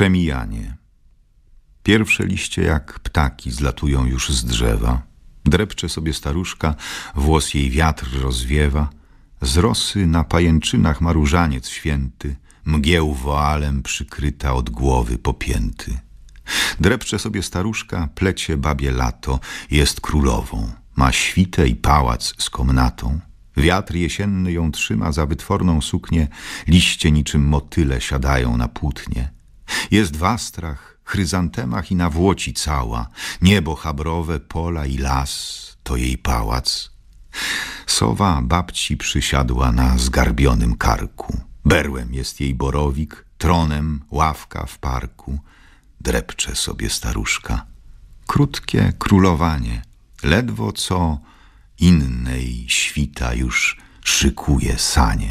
Przemijanie. Pierwsze liście jak ptaki zlatują już z drzewa. Drepcze sobie staruszka, włos jej wiatr rozwiewa. Z rosy na pajęczynach ma różaniec święty, mgieł woalem przykryta od głowy popięty. Drepcze sobie staruszka, plecie babie lato, jest królową. Ma świtę i pałac z komnatą. Wiatr jesienny ją trzyma za wytworną suknię, liście niczym motyle siadają na płótnie. Jest w astrach, chryzantemach i na włoci cała, niebo chabrowe, pola i las, to jej pałac. Sowa babci przysiadła na zgarbionym karku. Berłem jest jej borowik, tronem ławka w parku. Drepcze sobie staruszka. Krótkie królowanie, ledwo co innej świta już szykuje sanie.